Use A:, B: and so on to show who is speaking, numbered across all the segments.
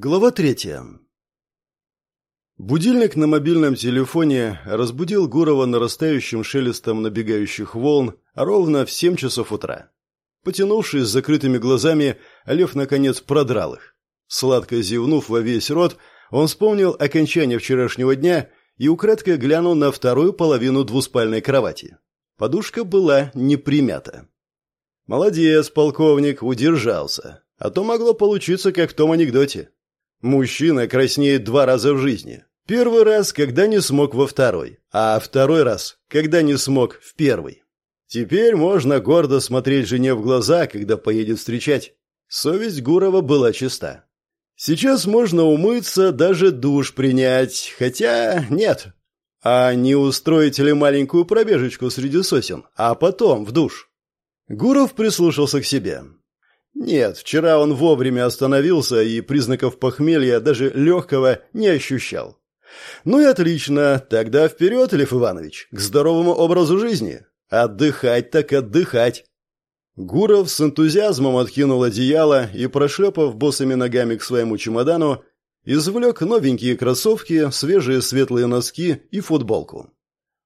A: Глава третья. Будильник на мобильном телефоне разбудил Гурова нарастающим шелестом набегающих волн ровно в семь часов утра. Потянувшись с закрытыми глазами, Лев наконец продрал их. Сладко зевнув во весь рот, он вспомнил окончание вчерашнего дня и украдкой глянул на вторую половину двуспальной кровати. Подушка была не примята. «Молодец, полковник, удержался. А то могло получиться, как в том анекдоте. Мужчина краснеет два раза в жизни. Первый раз, когда не смог во второй, а второй раз, когда не смог в первый. Теперь можно гордо смотреть жене в глаза, когда поедет встречать. Совесть Гурова была чиста. Сейчас можно умыться, даже душ принять, хотя нет. А не устроить ли маленькую пробежечку среди сосен, а потом в душ? Гуров прислушался к себе. Нет, вчера он вовремя остановился и признаков похмелья, даже легкого, не ощущал. Ну и отлично, тогда вперед, Лев Иванович, к здоровому образу жизни. Отдыхать так отдыхать. Гуров с энтузиазмом откинул одеяло и, прошлепав босыми ногами к своему чемодану, извлек новенькие кроссовки, свежие светлые носки и футболку.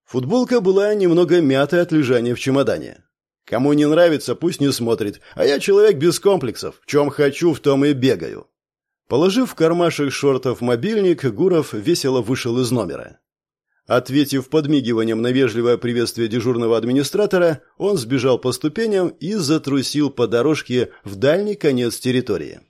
A: Футболка была немного мятой от лежания в чемодане. Кому не нравится, пусть не смотрит, а я человек без комплексов, в чем хочу, в том и бегаю. Положив в кармашек шортов мобильник, Гуров весело вышел из номера. Ответив подмигиванием на вежливое приветствие дежурного администратора, он сбежал по ступеням и затрусил по дорожке в дальний конец территории.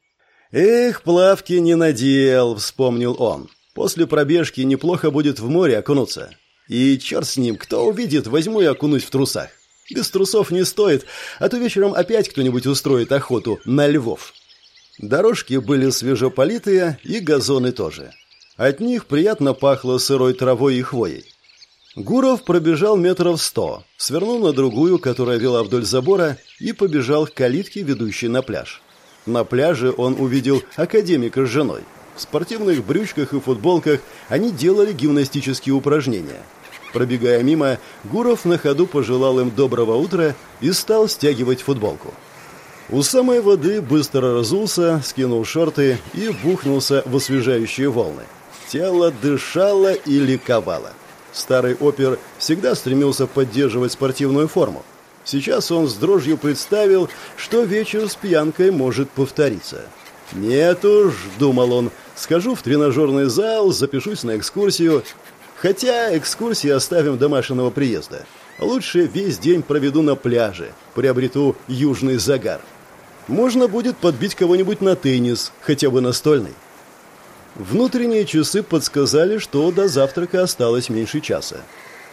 A: «Эх, плавки не надел», — вспомнил он. «После пробежки неплохо будет в море окунуться. И черт с ним, кто увидит, возьму и окунусь в трусах». Без трусов не стоит, а то вечером опять кто-нибудь устроит охоту на львов. Дорожки были свежеполитые и газоны тоже. От них приятно пахло сырой травой и хвоей. Гуров пробежал метров сто, свернул на другую, которая вела вдоль забора, и побежал к калитке, ведущей на пляж. На пляже он увидел академика с женой. В спортивных брючках и футболках они делали гимнастические упражнения – Пробегая мимо, Гуров на ходу пожелал им доброго утра и стал стягивать футболку. У самой воды быстро разулся, скинул шорты и бухнулся в освежающие волны. Тело дышало и ликовало. Старый опер всегда стремился поддерживать спортивную форму. Сейчас он с дрожью представил, что вечер с пьянкой может повториться. «Нет уж», — думал он, — «схожу в тренажерный зал, запишусь на экскурсию, Хотя экскурсии оставим до Машиного приезда. Лучше весь день проведу на пляже, приобрету южный загар. Можно будет подбить кого-нибудь на теннис, хотя бы настольный. Внутренние часы подсказали, что до завтрака осталось меньше часа.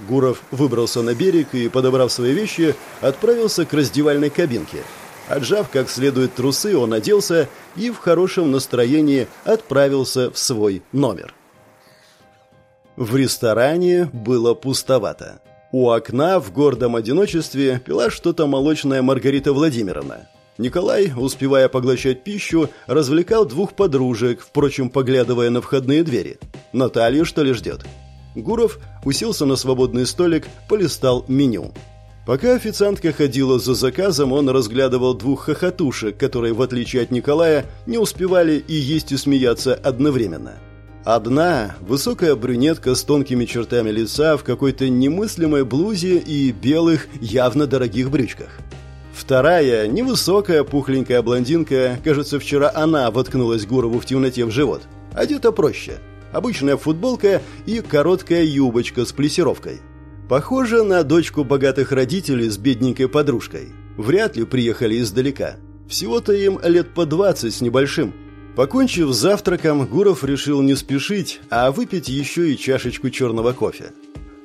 A: Гуров выбрался на берег и, подобрав свои вещи, отправился к раздевальной кабинке. Отжав как следует трусы, он оделся и в хорошем настроении отправился в свой номер. В ресторане было пустовато. У окна в гордом одиночестве пила что-то молочная Маргарита Владимировна. Николай, успевая поглощать пищу, развлекал двух подружек, впрочем, поглядывая на входные двери. Наталью, что ли, ждет? Гуров уселся на свободный столик, полистал меню. Пока официантка ходила за заказом, он разглядывал двух хохотушек, которые, в отличие от Николая, не успевали и есть и смеяться одновременно. Одна – высокая брюнетка с тонкими чертами лица в какой-то немыслимой блузе и белых, явно дорогих брючках. Вторая – невысокая, пухленькая блондинка, кажется, вчера она воткнулась Гурову в темноте в живот. Одета проще. Обычная футболка и короткая юбочка с плесировкой. Похоже на дочку богатых родителей с бедненькой подружкой. Вряд ли приехали издалека. Всего-то им лет по двадцать с небольшим – Покончив завтраком, Гуров решил не спешить, а выпить еще и чашечку черного кофе.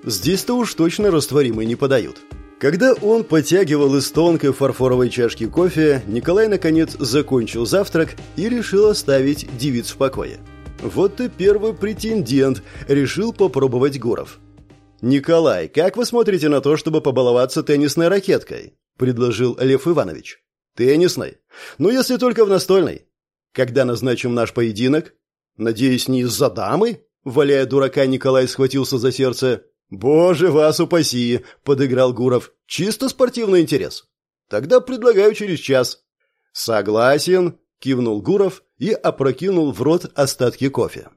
A: Здесь-то уж точно растворимый не подают. Когда он потягивал из тонкой фарфоровой чашки кофе, Николай наконец закончил завтрак и решил оставить девиц в покое. Вот и первый претендент решил попробовать Гуров. «Николай, как вы смотрите на то, чтобы побаловаться теннисной ракеткой?» – предложил Лев Иванович. «Теннисной? Ну, если только в настольной. Когда назначим наш поединок? Надеюсь, не из-за дамы? Валяя дурака, Николай схватился за сердце. «Боже, вас упаси!» — подыграл Гуров. «Чисто спортивный интерес. Тогда предлагаю через час». «Согласен», — кивнул Гуров и опрокинул в рот остатки кофе.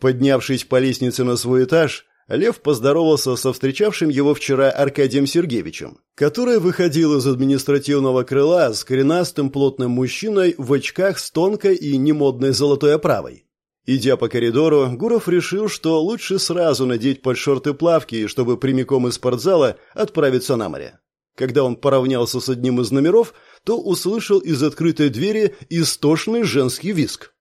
A: Поднявшись по лестнице на свой этаж, Лев поздоровался со встречавшим его вчера Аркадием Сергеевичем, который выходил из административного крыла с коренастым плотным мужчиной в очках с тонкой и немодной золотой оправой. Идя по коридору, Гуров решил, что лучше сразу надеть под шорты плавки, чтобы прямиком из спортзала отправиться на море. Когда он поравнялся с одним из номеров, то услышал из открытой двери истошный женский визг.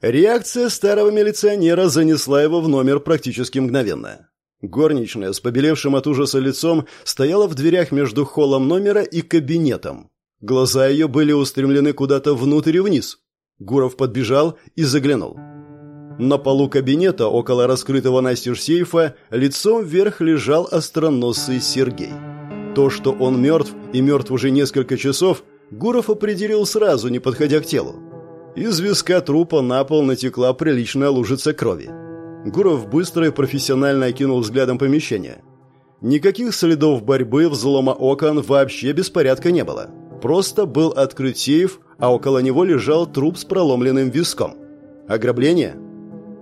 A: Реакция старого милиционера занесла его в номер практически мгновенно. Горничная с побелевшим от ужаса лицом стояла в дверях между холлом номера и кабинетом. Глаза ее были устремлены куда-то внутрь и вниз. Гуров подбежал и заглянул. На полу кабинета, около раскрытого настежь сейфа, лицом вверх лежал остроносый Сергей. То, что он мертв и мертв уже несколько часов, Гуров определил сразу, не подходя к телу. Из виска трупа на пол натекла приличная лужица крови. Гуров быстро и профессионально окинул взглядом помещение. Никаких следов борьбы, взлома окон, вообще беспорядка не было. Просто был открыт сейф, а около него лежал труп с проломленным виском. Ограбление?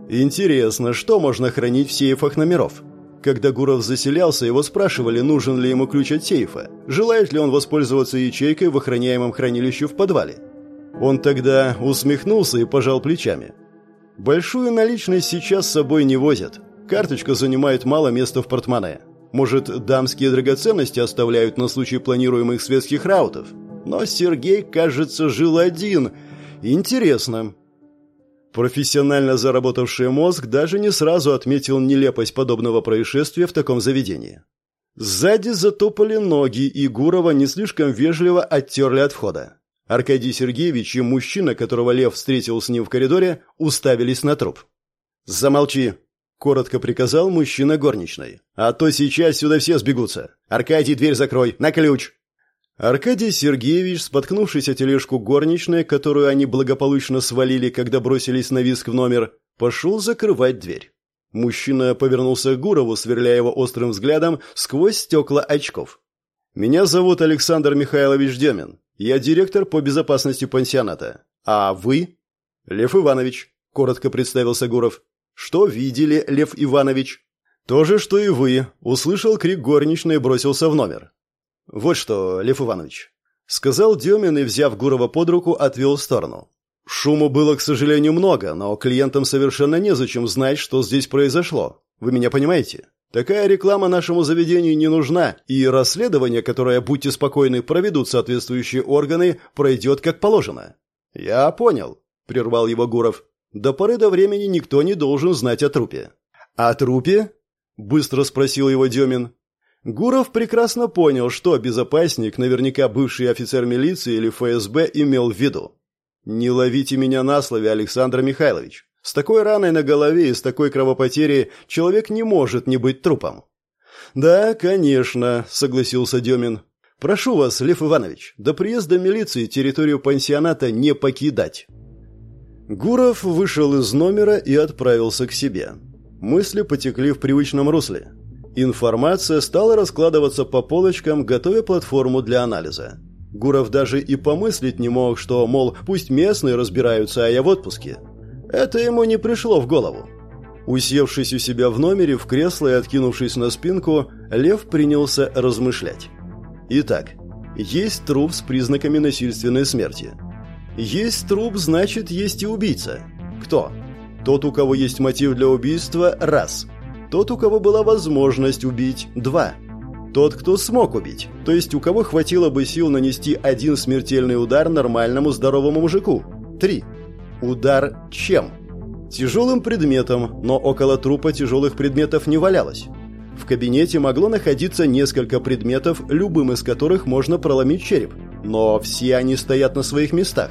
A: Интересно, что можно хранить в сейфах номеров? Когда Гуров заселялся, его спрашивали, нужен ли ему ключ от сейфа, желает ли он воспользоваться ячейкой в охраняемом хранилище в подвале. Он тогда усмехнулся и пожал плечами. Большую наличность сейчас с собой не возят. Карточка занимает мало места в портмоне. Может, дамские драгоценности оставляют на случай планируемых светских раутов. Но Сергей, кажется, жил один. Интересно. Профессионально заработавший мозг даже не сразу отметил нелепость подобного происшествия в таком заведении. Сзади затопали ноги, и Гурова не слишком вежливо оттерли от входа. Аркадий Сергеевич и мужчина, которого Лев встретил с ним в коридоре, уставились на труп. «Замолчи!» — коротко приказал мужчина горничной. «А то сейчас сюда все сбегутся. Аркадий, дверь закрой, на ключ!» Аркадий Сергеевич, споткнувшись о тележку горничной, которую они благополучно свалили, когда бросились на виск в номер, пошел закрывать дверь. Мужчина повернулся к Гурову, сверляя его острым взглядом сквозь стекла очков. «Меня зовут Александр Михайлович Демин. Я директор по безопасности пансионата. А вы? Лев Иванович, коротко представился Гуров. Что видели, Лев Иванович? То же, что и вы. Услышал крик горничной и бросился в номер. Вот что, Лев Иванович, сказал Демин и, взяв Гурова под руку, отвел в сторону. Шуму было, к сожалению, много, но клиентам совершенно незачем знать, что здесь произошло. Вы меня понимаете? Такая реклама нашему заведению не нужна, и расследование, которое, будьте спокойны, проведут соответствующие органы, пройдет как положено». «Я понял», — прервал его Гуров. «До поры до времени никто не должен знать о трупе». «О трупе?» — быстро спросил его Демин. Гуров прекрасно понял, что безопасник, наверняка бывший офицер милиции или ФСБ, имел в виду. «Не ловите меня на слове, Александр Михайлович. С такой раной на голове и с такой кровопотерей человек не может не быть трупом. «Да, конечно», — согласился Демин. «Прошу вас, Лев Иванович, до приезда милиции территорию пансионата не покидать». Гуров вышел из номера и отправился к себе. Мысли потекли в привычном русле. Информация стала раскладываться по полочкам, готовя платформу для анализа. Гуров даже и помыслить не мог, что, мол, пусть местные разбираются, а я в отпуске. Это ему не пришло в голову. Усевшись у себя в номере в кресло и откинувшись на спинку, Лев принялся размышлять. Итак, есть труп с признаками насильственной смерти. Есть труп, значит, есть и убийца. Кто? Тот, у кого есть мотив для убийства – раз. Тот, у кого была возможность убить – два. Тот, кто смог убить, то есть у кого хватило бы сил нанести один смертельный удар нормальному здоровому мужику – три. Удар чем? Тяжелым предметом, но около трупа тяжелых предметов не валялось. В кабинете могло находиться несколько предметов, любым из которых можно проломить череп, но все они стоят на своих местах.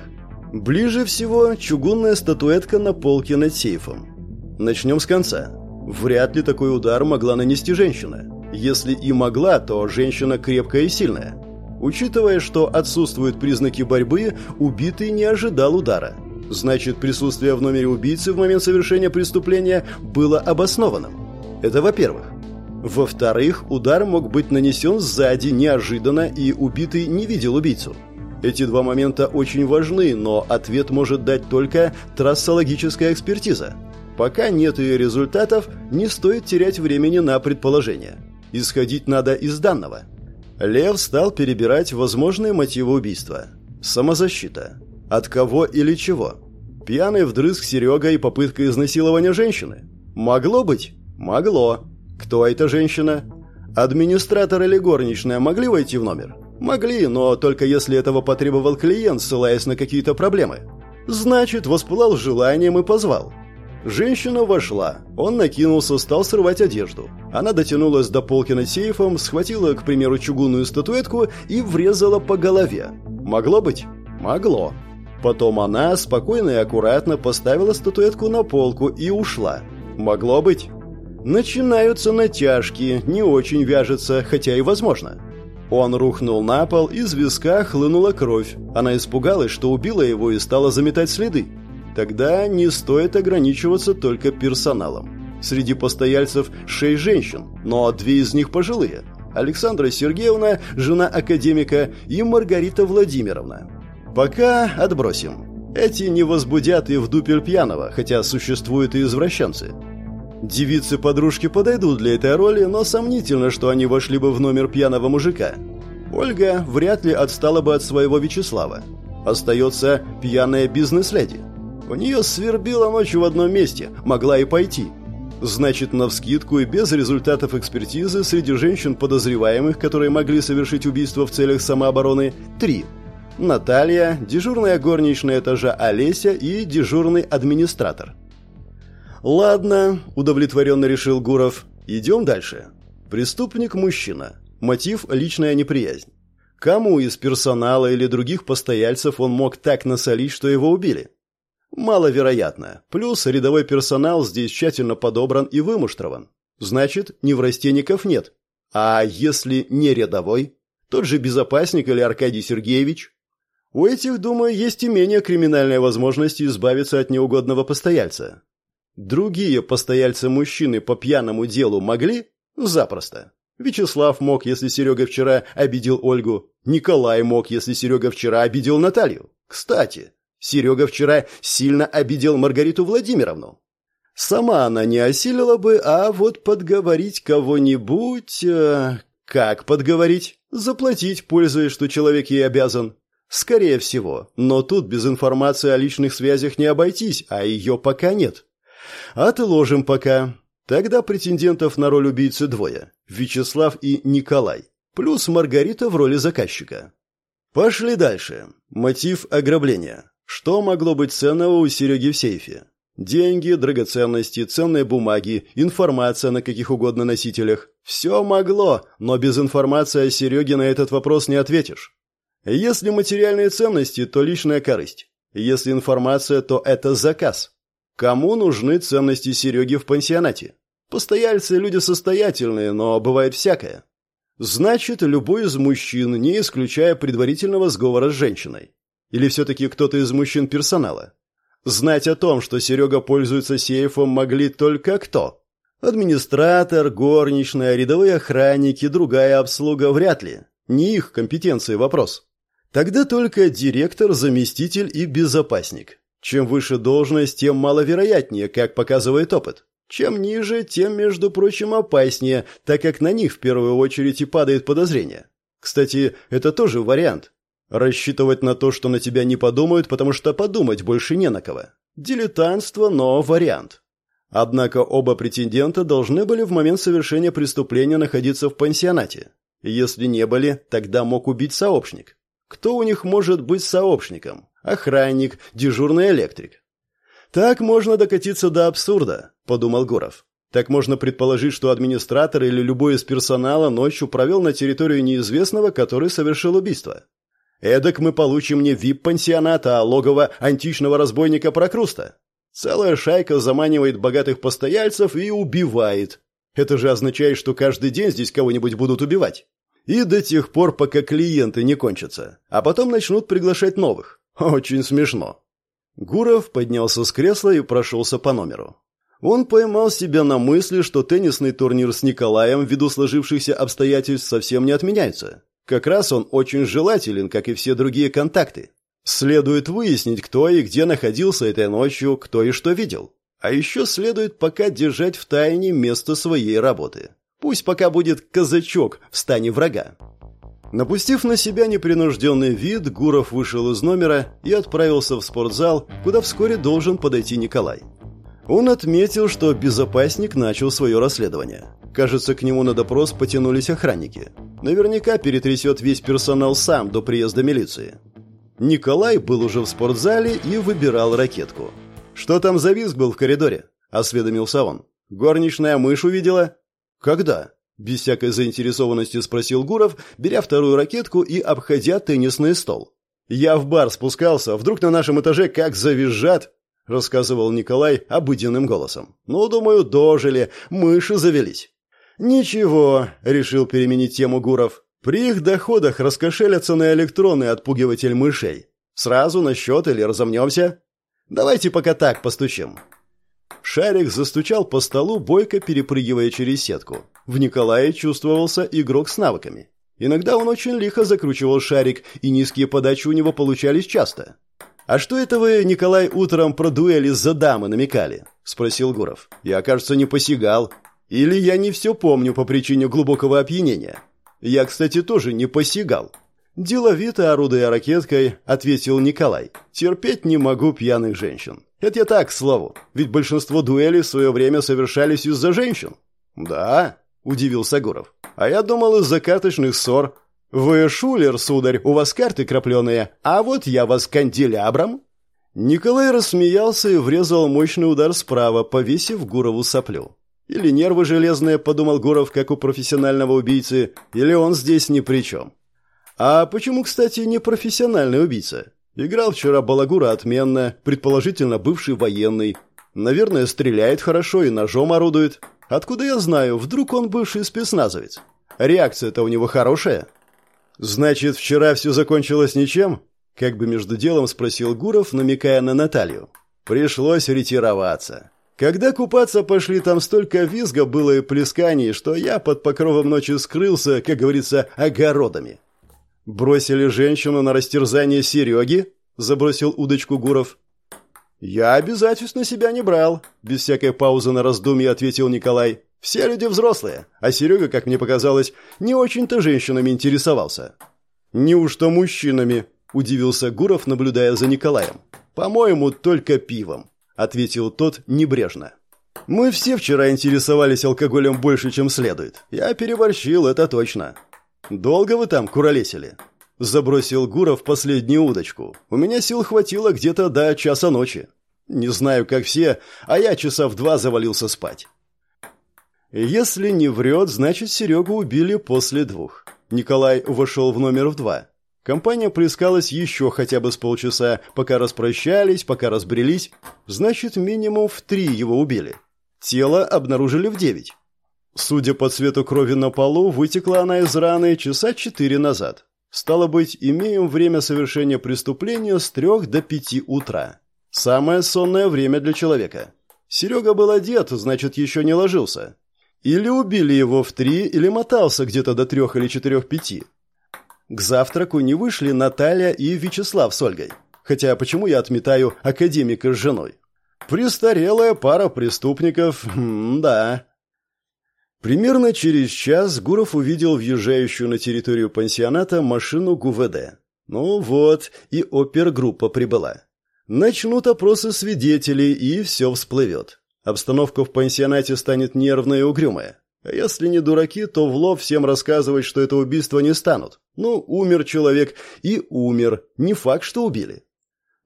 A: Ближе всего чугунная статуэтка на полке над сейфом. Начнем с конца. Вряд ли такой удар могла нанести женщина. Если и могла, то женщина крепкая и сильная. Учитывая, что отсутствуют признаки борьбы, убитый не ожидал удара. Значит, присутствие в номере убийцы в момент совершения преступления было обоснованным. Это во-первых. Во-вторых, удар мог быть нанесен сзади неожиданно, и убитый не видел убийцу. Эти два момента очень важны, но ответ может дать только трассологическая экспертиза. Пока нет ее результатов, не стоит терять времени на предположения. Исходить надо из данного. Лев стал перебирать возможные мотивы убийства. Самозащита. От кого или чего? Пьяный вдрызг Серега и попытка изнасилования женщины. Могло быть? Могло. Кто эта женщина? Администратор или горничная могли войти в номер? Могли, но только если этого потребовал клиент, ссылаясь на какие-то проблемы. Значит, воспылал желанием и позвал. Женщина вошла. Он накинулся, стал срывать одежду. Она дотянулась до полки над сейфом, схватила, к примеру, чугунную статуэтку и врезала по голове. Могло быть? Могло. Потом она спокойно и аккуратно поставила статуэтку на полку и ушла. Могло быть? Начинаются натяжки, не очень вяжется, хотя и возможно. Он рухнул на пол, из виска хлынула кровь. Она испугалась, что убила его и стала заметать следы. Тогда не стоит ограничиваться только персоналом. Среди постояльцев шесть женщин, но две из них пожилые. Александра Сергеевна, жена академика, и Маргарита Владимировна. Пока отбросим. Эти не возбудят и в дупель пьяного, хотя существуют и извращенцы. Девицы-подружки подойдут для этой роли, но сомнительно, что они вошли бы в номер пьяного мужика. Ольга вряд ли отстала бы от своего Вячеслава. Остается пьяная бизнес-леди. У нее свербила ночью в одном месте, могла и пойти. Значит, навскидку и без результатов экспертизы среди женщин подозреваемых, которые могли совершить убийство в целях самообороны, три – Наталья, дежурная горничная этажа Олеся и дежурный администратор. «Ладно», – удовлетворенно решил Гуров. «Идем дальше. Преступник – мужчина. Мотив – личная неприязнь. Кому из персонала или других постояльцев он мог так насолить, что его убили? Маловероятно. Плюс рядовой персонал здесь тщательно подобран и вымуштрован. Значит, неврастенников нет. А если не рядовой? Тот же безопасник или Аркадий Сергеевич? У этих, думаю, есть и менее криминальная возможность избавиться от неугодного постояльца. Другие постояльцы-мужчины по пьяному делу могли? Запросто. Вячеслав мог, если Серега вчера обидел Ольгу. Николай мог, если Серега вчера обидел Наталью. Кстати, Серега вчера сильно обидел Маргариту Владимировну. Сама она не осилила бы, а вот подговорить кого-нибудь... Э, как подговорить? Заплатить, пользуясь, что человек ей обязан. Скорее всего, но тут без информации о личных связях не обойтись, а ее пока нет. Отложим пока. Тогда претендентов на роль убийцы двое – Вячеслав и Николай, плюс Маргарита в роли заказчика. Пошли дальше. Мотив ограбления. Что могло быть ценного у Сереги в сейфе? Деньги, драгоценности, ценные бумаги, информация на каких угодно носителях. Все могло, но без информации о Сереге на этот вопрос не ответишь. Если материальные ценности, то личная корысть. Если информация, то это заказ. Кому нужны ценности Сереги в пансионате? Постояльцы – люди состоятельные, но бывает всякое. Значит, любой из мужчин, не исключая предварительного сговора с женщиной. Или все-таки кто-то из мужчин персонала. Знать о том, что Серега пользуется сейфом, могли только кто? Администратор, горничная, рядовые охранники, другая обслуга вряд ли. Не их компетенции вопрос. Тогда только директор, заместитель и безопасник. Чем выше должность, тем маловероятнее, как показывает опыт. Чем ниже, тем, между прочим, опаснее, так как на них в первую очередь и падает подозрение. Кстати, это тоже вариант. Рассчитывать на то, что на тебя не подумают, потому что подумать больше не на кого. Дилетантство, но вариант. Однако оба претендента должны были в момент совершения преступления находиться в пансионате. Если не были, тогда мог убить сообщник. Кто у них может быть сообщником? Охранник, дежурный электрик. Так можно докатиться до абсурда, подумал Гуров. Так можно предположить, что администратор или любой из персонала ночью провел на территорию неизвестного, который совершил убийство. Эдак мы получим не вип-пансионат, а логово античного разбойника Прокруста. Целая шайка заманивает богатых постояльцев и убивает. Это же означает, что каждый день здесь кого-нибудь будут убивать. И до тех пор, пока клиенты не кончатся. А потом начнут приглашать новых. Очень смешно. Гуров поднялся с кресла и прошелся по номеру. Он поймал себя на мысли, что теннисный турнир с Николаем ввиду сложившихся обстоятельств совсем не отменяется. Как раз он очень желателен, как и все другие контакты. Следует выяснить, кто и где находился этой ночью, кто и что видел. А еще следует пока держать в тайне место своей работы. Пусть пока будет казачок в стане врага. Напустив на себя непринужденный вид, Гуров вышел из номера и отправился в спортзал, куда вскоре должен подойти Николай. Он отметил, что безопасник начал свое расследование. Кажется, к нему на допрос потянулись охранники. Наверняка перетрясет весь персонал сам до приезда милиции. Николай был уже в спортзале и выбирал ракетку. «Что там за визг был в коридоре?» – осведомился он. «Горничная мышь увидела?» «Когда?» Без всякой заинтересованности спросил Гуров, беря вторую ракетку и обходя теннисный стол. «Я в бар спускался, вдруг на нашем этаже как завизжат!» рассказывал Николай обыденным голосом. «Ну, думаю, дожили, мыши завелись». «Ничего», — решил переменить тему Гуров. «При их доходах раскошелятся на электронный отпугиватель мышей. Сразу на счет или разомнемся? Давайте пока так постучим». Шарик застучал по столу, бойко перепрыгивая через сетку. В Николае чувствовался игрок с навыками. Иногда он очень лихо закручивал шарик, и низкие подачи у него получались часто. «А что это вы, Николай, утром про дуэли за дамы намекали?» – спросил Гуров. «Я, кажется, не посягал. Или я не все помню по причине глубокого опьянения. Я, кстати, тоже не посягал». Деловито орудуя ракеткой, ответил Николай. «Терпеть не могу пьяных женщин. Это я так, к слову. Ведь большинство дуэлей в свое время совершались из-за женщин». «Да?» – удивился Гуров. «А я думал, из-за карточных ссор. Вы шулер, сударь, у вас карты крапленые, а вот я вас канделябром». Николай рассмеялся и врезал мощный удар справа, повесив Гурову соплю. Или нервы железные, подумал Гуров, как у профессионального убийцы, или он здесь ни при чем. А почему, кстати, не профессиональный убийца? Играл вчера Балагура отменно, предположительно бывший военный. Наверное, стреляет хорошо и ножом орудует. Откуда я знаю, вдруг он бывший спецназовец? Реакция-то у него хорошая. Значит, вчера все закончилось ничем? Как бы между делом спросил Гуров, намекая на Наталью. Пришлось ретироваться. Когда купаться пошли, там столько визга было и плесканий, что я под покровом ночи скрылся, как говорится, огородами. «Бросили женщину на растерзание Сереги?» – забросил удочку Гуров. «Я обязательств на себя не брал», – без всякой паузы на раздумье ответил Николай. «Все люди взрослые, а Серега, как мне показалось, не очень-то женщинами интересовался». «Неужто мужчинами?» – удивился Гуров, наблюдая за Николаем. «По-моему, только пивом», – ответил тот небрежно. «Мы все вчера интересовались алкоголем больше, чем следует. Я переборщил, это точно. «Долго вы там куролесили?» Забросил Гуров последнюю удочку. «У меня сил хватило где-то до часа ночи. Не знаю, как все, а я часа в два завалился спать». Если не врет, значит, Серегу убили после двух. Николай вошел в номер в два. Компания плескалась еще хотя бы с полчаса, пока распрощались, пока разбрелись. Значит, минимум в три его убили. Тело обнаружили в девять. Судя по цвету крови на полу, вытекла она из раны часа четыре назад. Стало быть, имеем время совершения преступления с трех до пяти утра. Самое сонное время для человека. Серега был одет, значит, еще не ложился. Или убили его в три, или мотался где-то до трех или четырех-пяти. К завтраку не вышли Наталья и Вячеслав с Ольгой. Хотя почему я отметаю академика с женой? Престарелая пара преступников, да. Примерно через час Гуров увидел въезжающую на территорию пансионата машину ГУВД. Ну вот, и опергруппа прибыла. Начнут опросы свидетелей, и все всплывет. Обстановка в пансионате станет нервная и угрюмая. А если не дураки, то в лоб всем рассказывать, что это убийство не станут. Ну, умер человек и умер. Не факт, что убили.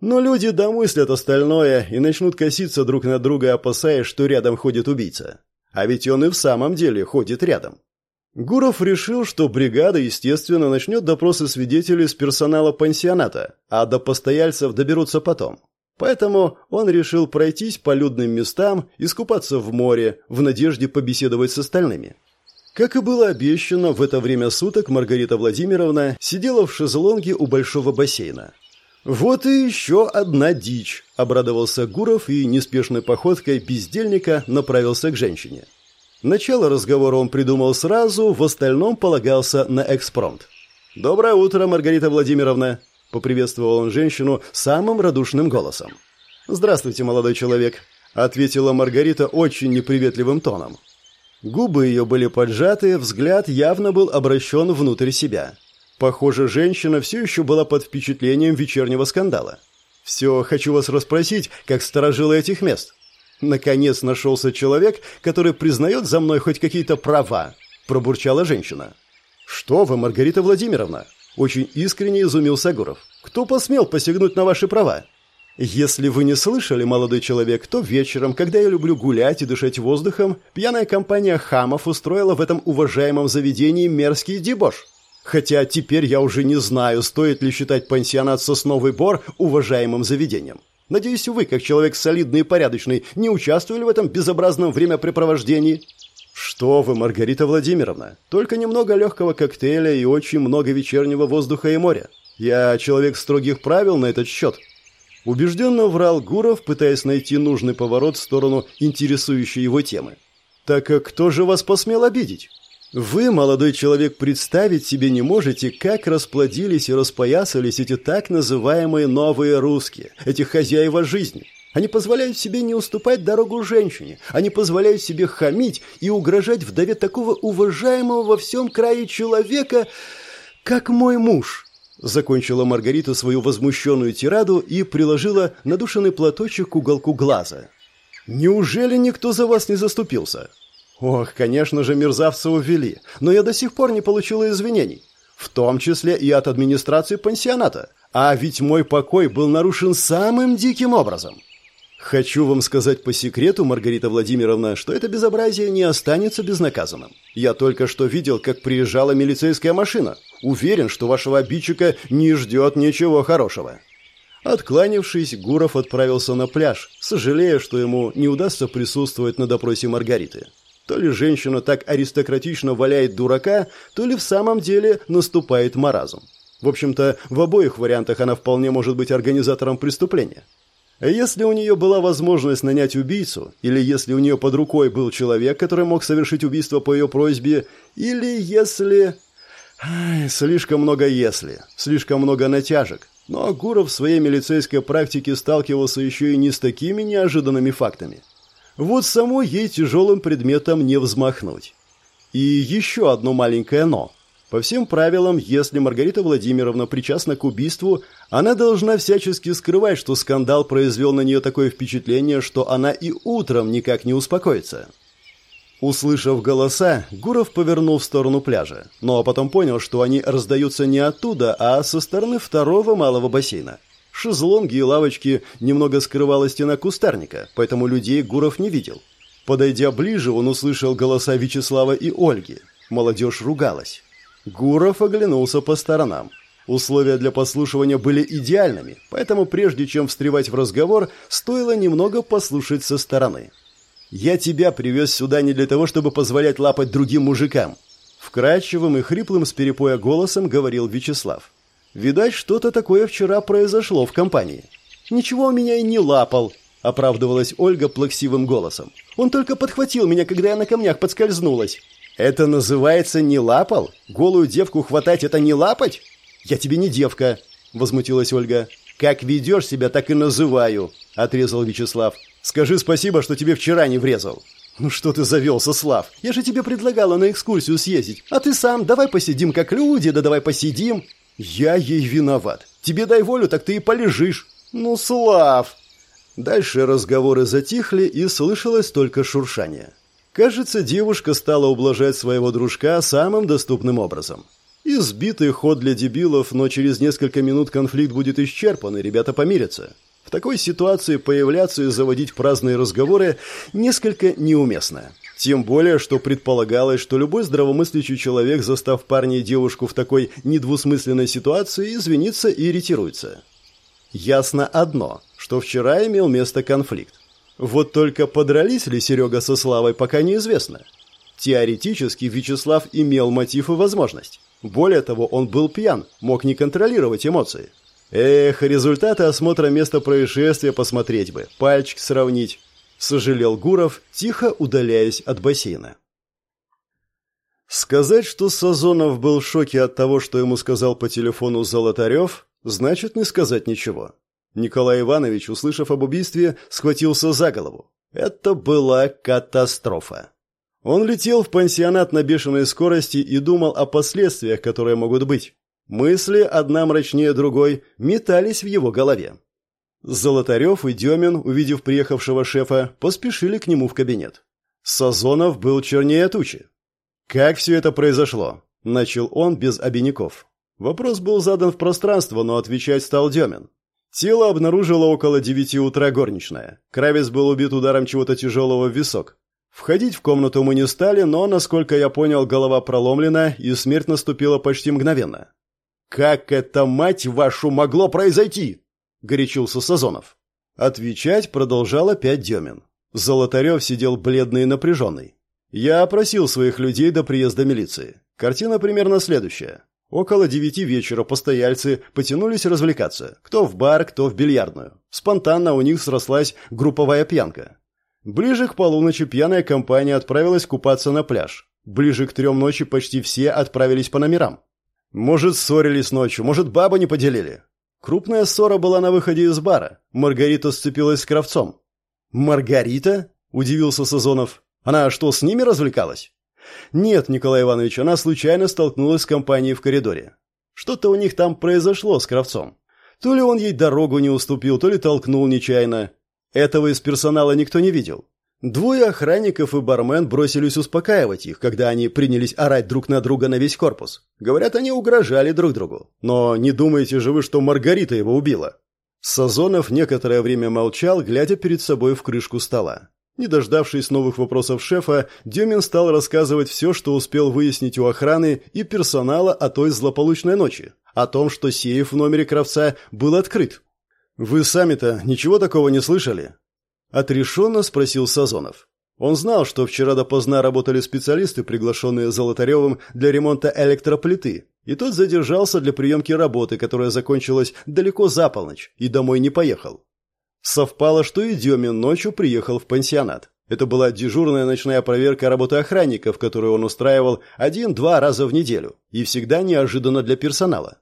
A: Но люди домыслят остальное и начнут коситься друг на друга, опасаясь, что рядом ходит убийца. А ведь он и в самом деле ходит рядом. Гуров решил, что бригада, естественно, начнет допросы свидетелей с персонала пансионата, а до постояльцев доберутся потом. Поэтому он решил пройтись по людным местам, искупаться в море, в надежде побеседовать с остальными. Как и было обещано, в это время суток Маргарита Владимировна сидела в шезлонге у большого бассейна. «Вот и еще одна дичь», — обрадовался Гуров и неспешной походкой бездельника направился к женщине. Начало разговора он придумал сразу, в остальном полагался на экспромт. «Доброе утро, Маргарита Владимировна!» — поприветствовал он женщину самым радушным голосом. «Здравствуйте, молодой человек!» — ответила Маргарита очень неприветливым тоном. Губы ее были поджаты, взгляд явно был обращен внутрь себя. Похоже, женщина все еще была под впечатлением вечернего скандала. «Все, хочу вас расспросить, как сторожила этих мест». «Наконец нашелся человек, который признает за мной хоть какие-то права», – пробурчала женщина. «Что вы, Маргарита Владимировна?» – очень искренне изумился Гуров. «Кто посмел посягнуть на ваши права?» «Если вы не слышали, молодой человек, то вечером, когда я люблю гулять и дышать воздухом, пьяная компания хамов устроила в этом уважаемом заведении мерзкий дебош. Хотя теперь я уже не знаю, стоит ли считать пансионат «Сосновый бор» уважаемым заведением. Надеюсь, вы, как человек солидный и порядочный, не участвовали в этом безобразном времяпрепровождении?» «Что вы, Маргарита Владимировна, только немного легкого коктейля и очень много вечернего воздуха и моря. Я человек строгих правил на этот счет». Убежденно врал Гуров, пытаясь найти нужный поворот в сторону интересующей его темы. «Так кто же вас посмел обидеть?» «Вы, молодой человек, представить себе не можете, как расплодились и распоясались эти так называемые новые русские, эти хозяева жизни. Они позволяют себе не уступать дорогу женщине, они позволяют себе хамить и угрожать вдове такого уважаемого во всем крае человека, как мой муж». Закончила Маргарита свою возмущенную тираду и приложила надушенный платочек к уголку глаза. «Неужели никто за вас не заступился?» «Ох, конечно же, мерзавца увели, но я до сих пор не получила извинений, в том числе и от администрации пансионата, а ведь мой покой был нарушен самым диким образом». Хочу вам сказать по секрету, Маргарита Владимировна, что это безобразие не останется безнаказанным. Я только что видел, как приезжала милицейская машина. Уверен, что вашего обидчика не ждет ничего хорошего. Откланившись, Гуров отправился на пляж, сожалея, что ему не удастся присутствовать на допросе Маргариты. То ли женщина так аристократично валяет дурака, то ли в самом деле наступает маразм. В общем-то, в обоих вариантах она вполне может быть организатором преступления. Если у нее была возможность нанять убийцу, или если у нее под рукой был человек, который мог совершить убийство по ее просьбе, или если... Ай, слишком много «если», слишком много натяжек. Но Гуров в своей милицейской практике сталкивался еще и не с такими неожиданными фактами. Вот самой ей тяжелым предметом не взмахнуть. И еще одно маленькое «но». По всем правилам, если Маргарита Владимировна причастна к убийству, она должна всячески скрывать, что скандал произвел на нее такое впечатление, что она и утром никак не успокоится. Услышав голоса, Гуров повернул в сторону пляжа, но потом понял, что они раздаются не оттуда, а со стороны второго малого бассейна. Шезлонги и лавочки немного скрывала стена кустарника, поэтому людей Гуров не видел. Подойдя ближе, он услышал голоса Вячеслава и Ольги. Молодежь ругалась. Гуров оглянулся по сторонам. Условия для послушивания были идеальными, поэтому прежде чем встревать в разговор, стоило немного послушать со стороны. «Я тебя привез сюда не для того, чтобы позволять лапать другим мужикам», вкрадчивым и хриплым с перепоя голосом говорил Вячеслав. «Видать, что-то такое вчера произошло в компании». «Ничего у меня и не лапал», — оправдывалась Ольга плаксивым голосом. «Он только подхватил меня, когда я на камнях подскользнулась». «Это называется не лапал? Голую девку хватать – это не лапать?» «Я тебе не девка», – возмутилась Ольга. «Как ведешь себя, так и называю», – отрезал Вячеслав. «Скажи спасибо, что тебе вчера не врезал». «Ну что ты завелся, Слав? Я же тебе предлагала на экскурсию съездить. А ты сам, давай посидим как люди, да давай посидим». «Я ей виноват. Тебе дай волю, так ты и полежишь». «Ну, Слав!» Дальше разговоры затихли, и слышалось только шуршание. Кажется, девушка стала ублажать своего дружка самым доступным образом. Избитый ход для дебилов, но через несколько минут конфликт будет исчерпан, и ребята помирятся. В такой ситуации появляться и заводить праздные разговоры несколько неуместно. Тем более, что предполагалось, что любой здравомыслящий человек, застав парня и девушку в такой недвусмысленной ситуации, извинится и ретируется. Ясно одно, что вчера имел место конфликт. Вот только подрались ли Серега со Славой, пока неизвестно. Теоретически Вячеслав имел мотив и возможность. Более того, он был пьян, мог не контролировать эмоции. Эх, результаты осмотра места происшествия посмотреть бы, пальчик сравнить. Сожалел Гуров, тихо удаляясь от бассейна. Сказать, что Сазонов был в шоке от того, что ему сказал по телефону Золотарев, значит не сказать ничего. Николай Иванович, услышав об убийстве, схватился за голову. Это была катастрофа. Он летел в пансионат на бешеной скорости и думал о последствиях, которые могут быть. Мысли, одна мрачнее другой, метались в его голове. Золотарев и Демин, увидев приехавшего шефа, поспешили к нему в кабинет. Сазонов был чернее тучи. «Как все это произошло?» – начал он без обиняков. Вопрос был задан в пространство, но отвечать стал Демин. Тело обнаружила около девяти утра горничная. Кравец был убит ударом чего-то тяжелого в висок. Входить в комнату мы не стали, но, насколько я понял, голова проломлена, и смерть наступила почти мгновенно. «Как это, мать вашу, могло произойти?» – горячился Сазонов. Отвечать продолжал опять Демин. Золотарев сидел бледный и напряженный. Я опросил своих людей до приезда милиции. Картина примерно следующая. Около девяти вечера постояльцы потянулись развлекаться. Кто в бар, кто в бильярдную. Спонтанно у них срослась групповая пьянка. Ближе к полуночи пьяная компания отправилась купаться на пляж. Ближе к трем ночи почти все отправились по номерам. Может, ссорились ночью, может, баба не поделили. Крупная ссора была на выходе из бара. Маргарита сцепилась с кравцом. «Маргарита?» – удивился Сазонов. Она что, с ними развлекалась? Нет, Николай Иванович, она случайно столкнулась с компанией в коридоре. Что-то у них там произошло с Кравцом. То ли он ей дорогу не уступил, то ли толкнул нечаянно. Этого из персонала никто не видел. Двое охранников и бармен бросились успокаивать их, когда они принялись орать друг на друга на весь корпус. Говорят, они угрожали друг другу. Но не думаете же вы, что Маргарита его убила? Сазонов некоторое время молчал, глядя перед собой в крышку стола. Не дождавшись новых вопросов шефа, Демин стал рассказывать все, что успел выяснить у охраны и персонала о той злополучной ночи, о том, что сейф в номере Кравца был открыт. «Вы сами-то ничего такого не слышали?» Отрешенно спросил Сазонов. Он знал, что вчера допоздна работали специалисты, приглашенные Золотаревым для ремонта электроплиты, и тот задержался для приемки работы, которая закончилась далеко за полночь, и домой не поехал. Совпало, что и Демин ночью приехал в пансионат. Это была дежурная ночная проверка работы охранников, которую он устраивал один-два раза в неделю, и всегда неожиданно для персонала.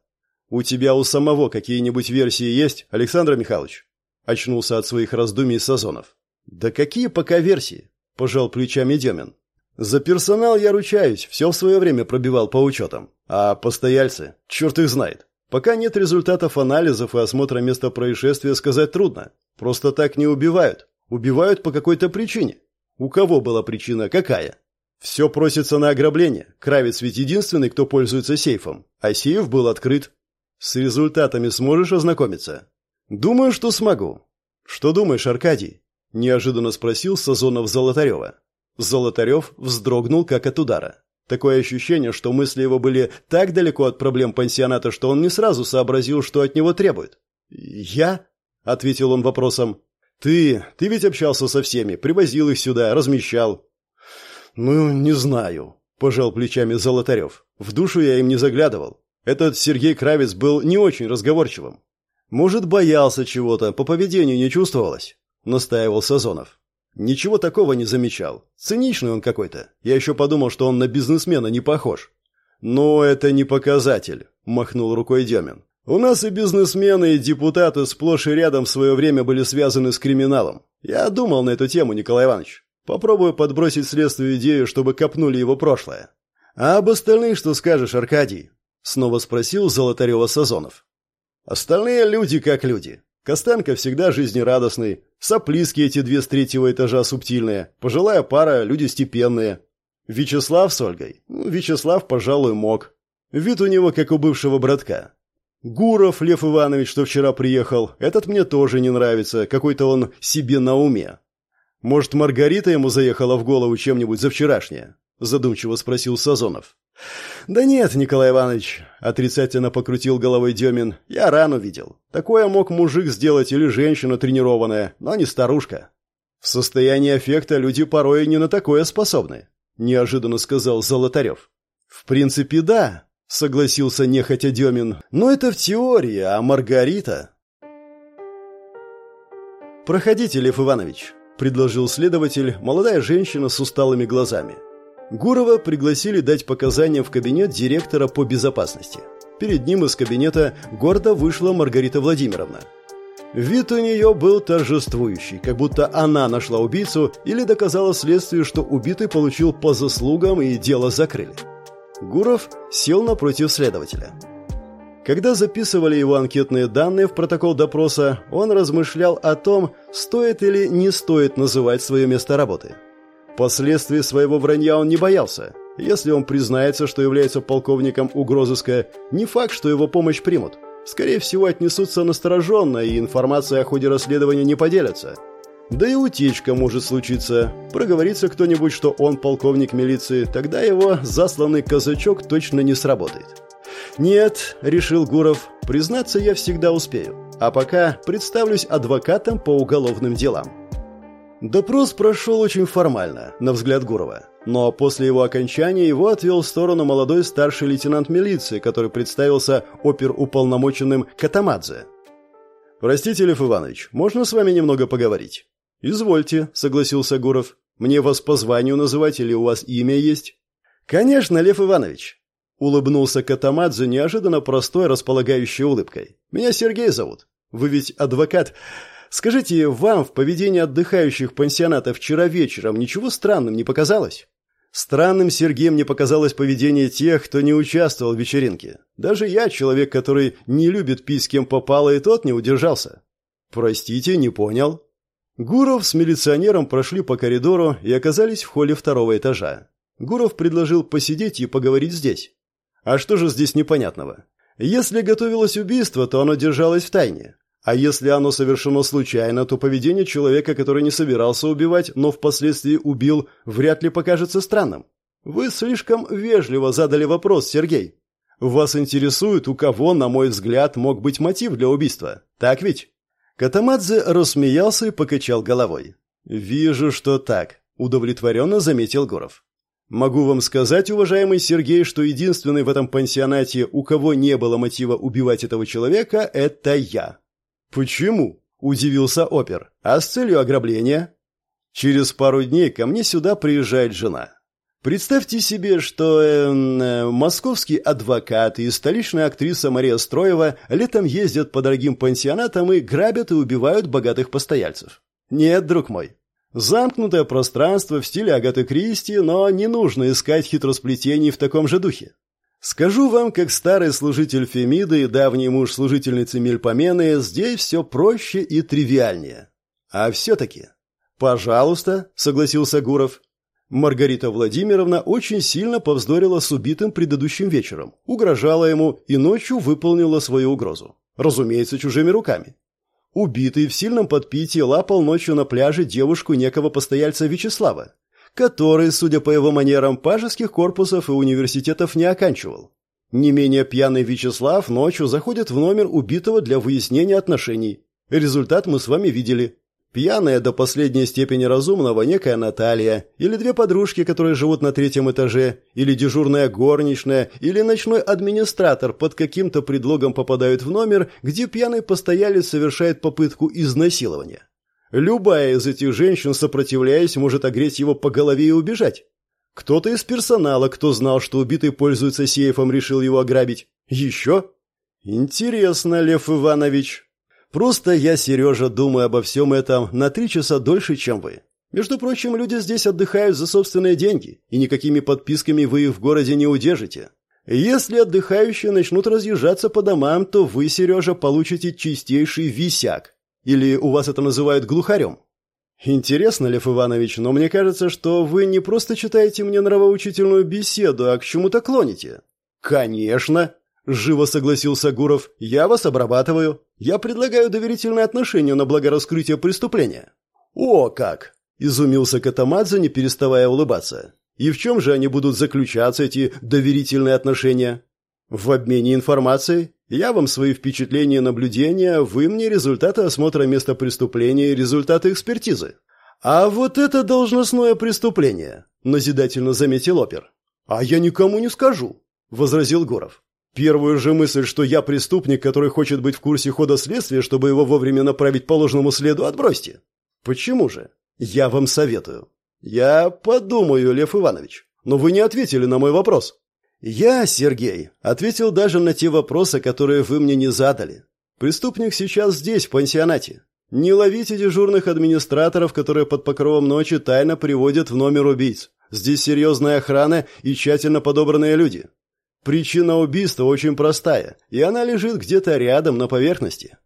A: «У тебя у самого какие-нибудь версии есть, Александр Михайлович?» Очнулся от своих раздумий Сазонов. «Да какие пока версии?» – пожал плечами Демин. «За персонал я ручаюсь, все в свое время пробивал по учетам. А постояльцы, черт их знает. Пока нет результатов анализов и осмотра места происшествия, сказать трудно. Просто так не убивают. Убивают по какой-то причине. У кого была причина, какая? Все просится на ограбление. Кравец ведь единственный, кто пользуется сейфом. А сейф был открыт. С результатами сможешь ознакомиться? Думаю, что смогу. Что думаешь, Аркадий? Неожиданно спросил Сазонов Золотарева. Золотарев вздрогнул, как от удара. Такое ощущение, что мысли его были так далеко от проблем пансионата, что он не сразу сообразил, что от него требуют. «Я?» ответил он вопросом. Ты, ты ведь общался со всеми, привозил их сюда, размещал. Ну, не знаю, пожал плечами Золотарев. В душу я им не заглядывал. Этот Сергей Кравец был не очень разговорчивым. Может, боялся чего-то, по поведению не чувствовалось, настаивал Сазонов. Ничего такого не замечал. Циничный он какой-то. Я еще подумал, что он на бизнесмена не похож. Но это не показатель, махнул рукой Демин. У нас и бизнесмены, и депутаты сплошь и рядом в свое время были связаны с криминалом. Я думал на эту тему, Николай Иванович. Попробую подбросить следствию идею, чтобы копнули его прошлое. А об остальных что скажешь, Аркадий? Снова спросил Золотарева Сазонов. Остальные люди как люди. Костенко всегда жизнерадостный. Соплиски эти две с третьего этажа субтильные. Пожилая пара, люди степенные. Вячеслав с Ольгой? Ну, Вячеслав, пожалуй, мог. Вид у него, как у бывшего братка. Гуров Лев Иванович, что вчера приехал, этот мне тоже не нравится, какой-то он себе на уме. Может, Маргарита ему заехала в голову чем-нибудь за вчерашнее? Задумчиво спросил Сазонов. Да нет, Николай Иванович, отрицательно покрутил головой Демин. Я рану видел. Такое мог мужик сделать или женщина тренированная, но не старушка. В состоянии аффекта люди порой не на такое способны, неожиданно сказал Золотарев. В принципе, да, — согласился нехотя Демин. «Но это в теории, а Маргарита...»
B: «Проходите, Лев Иванович», — предложил следователь, молодая женщина с усталыми глазами.
A: Гурова пригласили дать показания в кабинет директора по безопасности. Перед ним из кабинета гордо вышла Маргарита Владимировна. Вид у нее был торжествующий, как будто она нашла убийцу или доказала следствию, что убитый получил по заслугам и дело закрыли. Гуров сел напротив следователя. Когда записывали его анкетные данные в протокол допроса, он размышлял о том, стоит или не стоит называть свое место работы. Последствий своего вранья он не боялся. Если он признается, что является полковником угрозыска, не факт, что его помощь примут. Скорее всего, отнесутся настороженно, и информация о ходе расследования не поделятся. Да и утечка может случиться. Проговорится кто-нибудь, что он полковник милиции, тогда его засланный казачок точно не сработает. «Нет», — решил Гуров, — «признаться я всегда успею. А пока представлюсь адвокатом по уголовным делам». Допрос прошел очень формально, на взгляд Гурова. Но после его окончания его отвел в сторону молодой старший лейтенант милиции, который представился оперуполномоченным Катамадзе. «Простите, Лев Иванович, можно с вами немного поговорить?» «Извольте», — согласился Гуров. «Мне вас по званию называть или у вас имя есть?» «Конечно, Лев Иванович», Улыбнулся Катамадзе неожиданно простой, располагающей улыбкой. «Меня Сергей зовут. Вы ведь адвокат. Скажите, вам в поведении отдыхающих пансионата вчера вечером ничего странным не показалось?» Странным Сергеем не показалось поведение тех, кто не участвовал в вечеринке. Даже я, человек, который не любит пить с кем попало, и тот не удержался. «Простите, не понял». Гуров с милиционером прошли по коридору и оказались в холле второго этажа. Гуров предложил посидеть и поговорить здесь. А что же здесь непонятного? Если готовилось убийство, то оно держалось в тайне. А если оно совершено случайно, то поведение человека, который не собирался убивать, но впоследствии убил, вряд ли покажется странным. Вы слишком вежливо задали вопрос, Сергей. Вас интересует, у кого, на мой взгляд, мог быть мотив для убийства. Так ведь? Катамадзе рассмеялся и покачал головой. «Вижу, что так», — удовлетворенно заметил Горов. Могу вам сказать, уважаемый Сергей, что единственный в этом пансионате, у кого не было мотива убивать этого человека, это я. Почему? удивился опер. А с целью ограбления? Через пару дней ко мне сюда приезжает жена. Представьте себе, что э, э, московский адвокат и столичная актриса Мария Строева летом ездят по дорогим пансионатам и грабят и убивают богатых постояльцев. Нет, друг мой, Замкнутое пространство в стиле Агаты Кристи, но не нужно искать хитросплетений в таком же духе. Скажу вам, как старый служитель Фемиды и давний муж служительницы Мельпомены, здесь все проще и тривиальнее. А все-таки... «Пожалуйста», — согласился Гуров. Маргарита Владимировна очень сильно повздорила с убитым предыдущим вечером, угрожала ему и ночью выполнила свою угрозу. Разумеется, чужими руками. Убитый в сильном подпитии лапал ночью на пляже девушку некого постояльца Вячеслава, который, судя по его манерам, пажеских корпусов и университетов не оканчивал. Не менее пьяный Вячеслав ночью заходит в номер убитого для выяснения отношений. Результат мы с вами видели. Пьяная до последней степени разумного некая Наталья, или две подружки, которые живут на третьем этаже, или дежурная горничная, или ночной администратор под каким-то предлогом попадают в номер, где пьяный постоялец совершает попытку изнасилования. Любая из этих женщин, сопротивляясь, может огреть его по голове и убежать. Кто-то из персонала, кто знал, что убитый пользуется сейфом, решил его ограбить. Еще? Интересно, Лев Иванович, Просто я, Сережа, думаю обо всем этом на три часа дольше, чем вы. Между прочим, люди здесь отдыхают за собственные деньги, и никакими подписками вы их в городе не удержите. Если отдыхающие начнут разъезжаться по домам, то вы, Сережа, получите чистейший висяк. Или у вас это называют глухарем. Интересно, Лев Иванович, но мне кажется, что вы не просто читаете мне нравоучительную беседу, а к чему-то клоните. Конечно, Живо согласился Гуров. «Я вас обрабатываю. Я предлагаю доверительные отношения на благо раскрытия преступления». «О, как!» – изумился Катамадзе, не переставая улыбаться. «И в чем же они будут заключаться, эти доверительные отношения?» «В обмене информацией. Я вам свои впечатления и наблюдения, вы мне результаты осмотра места преступления и результаты экспертизы». «А вот это должностное преступление», – назидательно заметил опер. «А я никому не скажу», – возразил Гуров. Первую же мысль, что я преступник, который хочет быть в курсе хода следствия, чтобы его вовремя направить по ложному следу, отбросьте. Почему же? Я вам советую. Я подумаю, Лев Иванович. но вы не ответили на мой вопрос». «Я, Сергей, ответил даже на те вопросы, которые вы мне не задали. Преступник сейчас здесь, в пансионате. Не ловите дежурных администраторов, которые под покровом ночи тайно приводят в номер убийц. Здесь серьезная охрана и тщательно подобранные люди. Причина убийства очень простая, и она лежит где-то рядом на поверхности.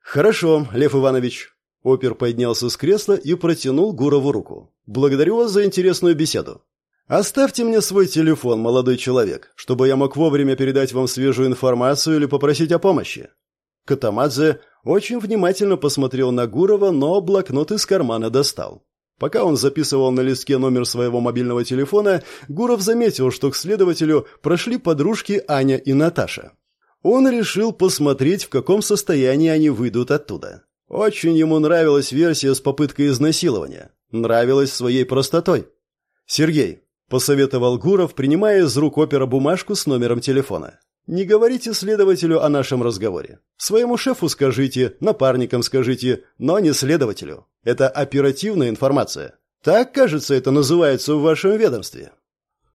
A: Хорошо, Лев Иванович. Опер поднялся с кресла и протянул Гурову руку. Благодарю вас за интересную беседу. Оставьте мне свой телефон, молодой человек, чтобы я мог вовремя передать вам свежую информацию или попросить о помощи. Катамадзе очень внимательно посмотрел на Гурова, но блокнот из кармана достал. Пока он записывал на листке номер своего мобильного телефона, Гуров заметил, что к следователю прошли подружки Аня и Наташа. Он решил посмотреть, в каком состоянии они выйдут оттуда. Очень ему нравилась версия с попыткой изнасилования. Нравилась своей простотой. «Сергей», — посоветовал Гуров, принимая из рук опера бумажку с номером телефона. Не говорите следователю о нашем разговоре. Своему шефу скажите, напарникам скажите, но не следователю. Это оперативная информация. Так, кажется, это называется в вашем ведомстве.